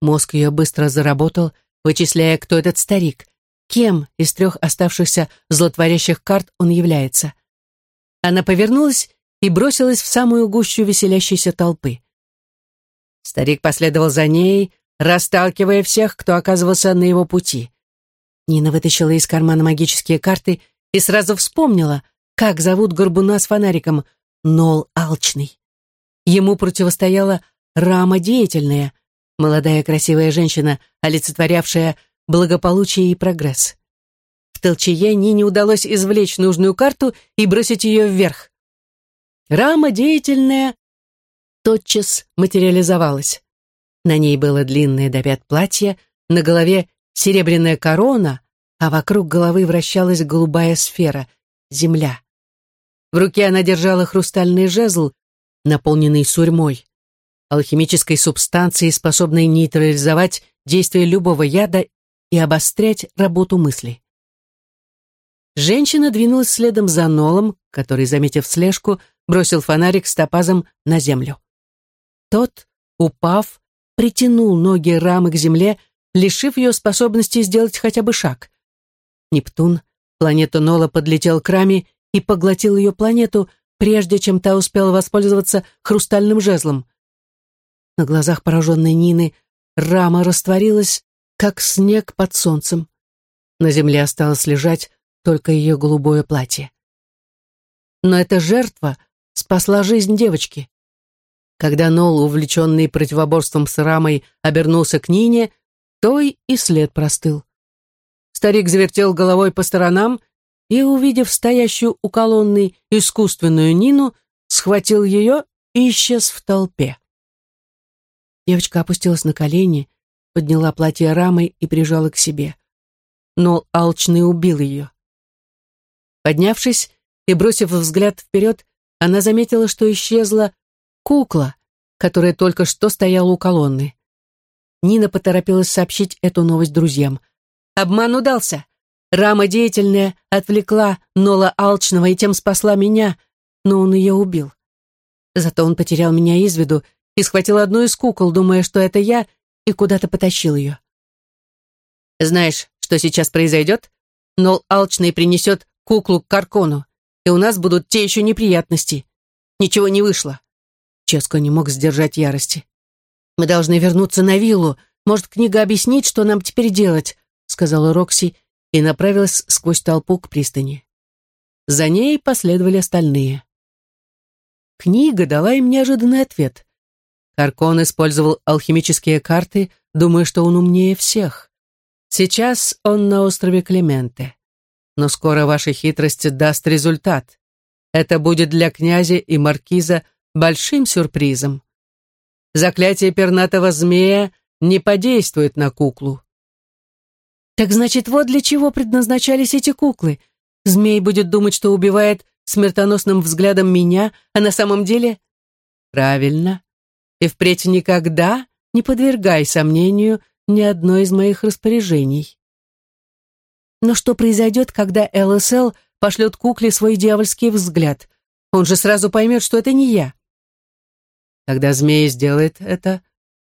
Мозг ее быстро заработал, вычисляя, кто этот старик, кем из трех оставшихся злотворящих карт он является. Она повернулась и бросилась в самую гущу веселящейся толпы. Старик последовал за ней, расталкивая всех, кто оказывался на его пути. Нина вытащила из кармана магические карты и сразу вспомнила, как зовут горбуна с фонариком Нол Алчный. Ему противостояла Рама деятельная, молодая красивая женщина, олицетворявшая благополучие и прогресс. В толчее Нине удалось извлечь нужную карту и бросить ее вверх. Рама деятельная тотчас материализовалась. На ней было длинное до пят платье, на голове серебряная корона, а вокруг головы вращалась голубая сфера — земля. В руке она держала хрустальный жезл, наполненный сурьмой алхимической субстанции, способной нейтрализовать действие любого яда и обострять работу мысли. Женщина двинулась следом за Нолом, который, заметив слежку, бросил фонарик с топазом на землю. Тот, упав, притянул ноги рамы к земле, лишив ее способности сделать хотя бы шаг. Нептун, планета Нола, подлетел к раме и поглотил ее планету, прежде чем та успела воспользоваться хрустальным жезлом. На глазах пораженной Нины рама растворилась, как снег под солнцем. На земле осталось лежать только ее голубое платье. Но эта жертва спасла жизнь девочки. Когда Нол, увлеченный противоборством с рамой, обернулся к Нине, той и след простыл. Старик завертел головой по сторонам и, увидев стоящую у колонны искусственную Нину, схватил ее и исчез в толпе. Девочка опустилась на колени, подняла платье рамой и прижала к себе. Но алчный убил ее. Поднявшись и бросив взгляд вперед, она заметила, что исчезла кукла, которая только что стояла у колонны. Нина поторопилась сообщить эту новость друзьям. Обман удался. Рама деятельная отвлекла Нола Алчного и тем спасла меня, но он ее убил. Зато он потерял меня из виду и схватил одну из кукол, думая, что это я, и куда-то потащил ее. Знаешь, что сейчас произойдет? Нол Алчный принесет куклу к Каркону, и у нас будут те еще неприятности. Ничего не вышло. Ческо не мог сдержать ярости. «Мы должны вернуться на виллу. Может, книга объяснит, что нам теперь делать?» сказала Рокси и направилась сквозь толпу к пристани. За ней последовали остальные. Книга дала им неожиданный ответ. Каркон использовал алхимические карты, думая, что он умнее всех. Сейчас он на острове Клементе. Но скоро ваша хитрость даст результат. Это будет для князя и маркиза большим сюрпризом. Заклятие пернатого змея не подействует на куклу. Так значит, вот для чего предназначались эти куклы. Змей будет думать, что убивает смертоносным взглядом меня, а на самом деле... Правильно. И впредь никогда не подвергай сомнению ни одно из моих распоряжений. Но что произойдет, когда ЛСЛ пошлет кукле свой дьявольский взгляд? Он же сразу поймет, что это не я. Когда змея сделает это,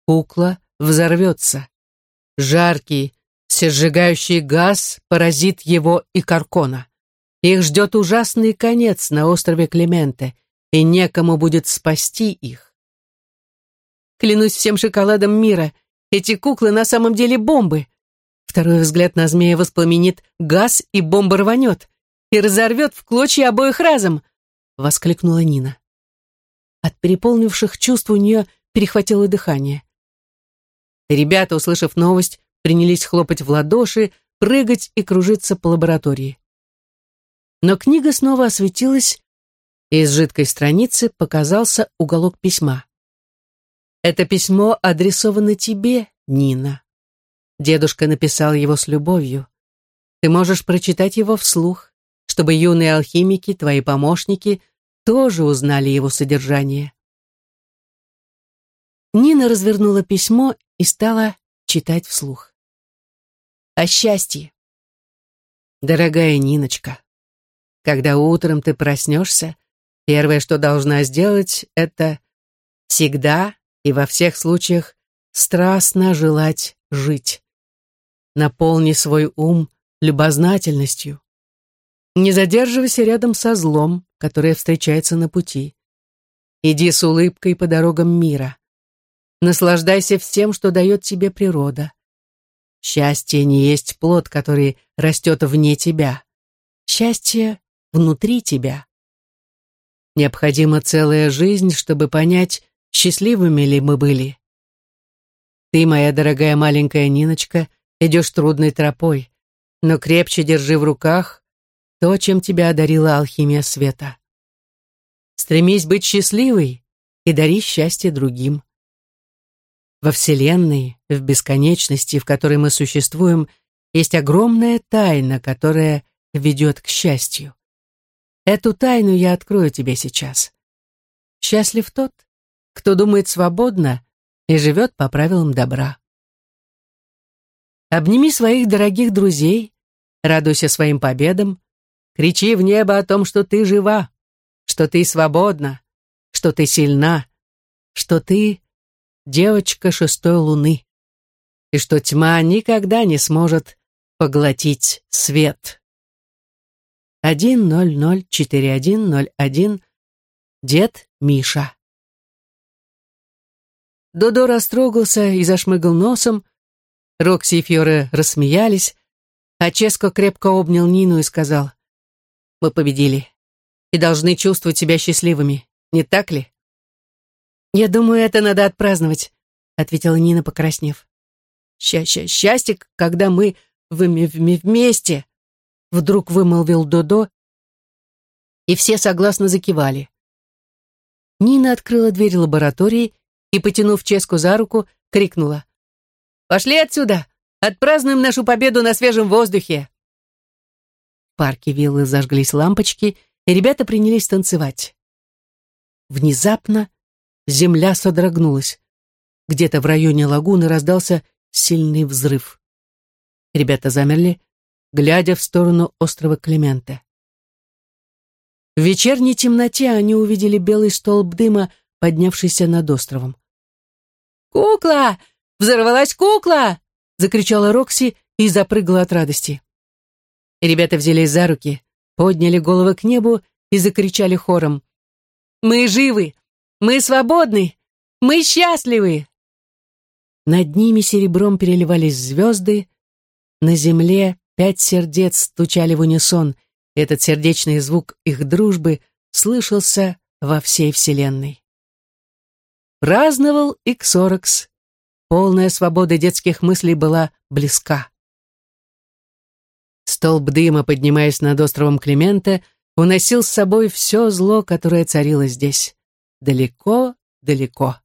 кукла взорвется. Жаркий, всесжигающий газ поразит его и Каркона. Их ждет ужасный конец на острове Клементе, и некому будет спасти их. Клянусь всем шоколадом мира, эти куклы на самом деле бомбы. Второй взгляд на змея воспламенит газ, и бомба рванет, и разорвет в клочья обоих разом, — воскликнула Нина. От переполнивших чувств у нее перехватило дыхание. Ребята, услышав новость, принялись хлопать в ладоши, прыгать и кружиться по лаборатории. Но книга снова осветилась, и из жидкой страницы показался уголок письма. «Это письмо адресовано тебе, Нина. Дедушка написал его с любовью. Ты можешь прочитать его вслух, чтобы юные алхимики, твои помощники, тоже узнали его содержание. Нина развернула письмо и стала читать вслух. О счастье. Дорогая Ниночка, когда утром ты проснешься, первое, что должна сделать, это всегда и во всех случаях страстно желать жить. Наполни свой ум любознательностью. Не задерживайся рядом со злом, которое встречается на пути. Иди с улыбкой по дорогам мира. Наслаждайся всем, что дает тебе природа. Счастье не есть плод, который растет вне тебя. Счастье внутри тебя. Необходима целая жизнь, чтобы понять, счастливыми ли мы были. Ты, моя дорогая маленькая Ниночка, идешь трудной тропой, но крепче держи в руках то, чем тебя одарила алхимия света. Стремись быть счастливой и дари счастье другим. Во Вселенной, в бесконечности, в которой мы существуем, есть огромная тайна, которая ведет к счастью. Эту тайну я открою тебе сейчас. Счастлив тот, кто думает свободно и живет по правилам добра. Обними своих дорогих друзей, радуйся своим победам, Кричи в небо о том, что ты жива, что ты свободна, что ты сильна, что ты девочка шестой луны, и что тьма никогда не сможет поглотить свет. 1004101 Дед Миша Додо растрогался и зашмыгал носом, Рокси и Фьоре рассмеялись, а Ческо крепко обнял Нину и сказал, мы победили. И должны чувствовать себя счастливыми, не так ли? Я думаю, это надо отпраздновать, ответила Нина, покраснев. Ща-ща, счастье, когда мы вместе, вдруг вымолвил Додо, и все согласно закивали. Нина открыла дверь лаборатории и, потянув Ческу за руку, крикнула. «Пошли отсюда! Отпразднуем нашу победу на свежем воздухе!» парке виллы зажглись лампочки, и ребята принялись танцевать. Внезапно земля содрогнулась. где-то в районе лагуны раздался сильный взрыв. Ребята замерли, глядя в сторону острова Клемента. В вечерней темноте они увидели белый столб дыма, поднявшийся над островом. «Кукла! Взорвалась кукла!» — закричала Рокси и запрыгала от радости. Ребята взялись за руки, подняли головы к небу и закричали хором. «Мы живы! Мы свободны! Мы счастливы!» Над ними серебром переливались звезды, на земле пять сердец стучали в унисон, этот сердечный звук их дружбы слышался во всей вселенной. Праздновал Иксоракс. Полная свобода детских мыслей была близка. Столб дыма, поднимаясь над островом Климента, уносил с собой все зло, которое царило здесь. Далеко, далеко.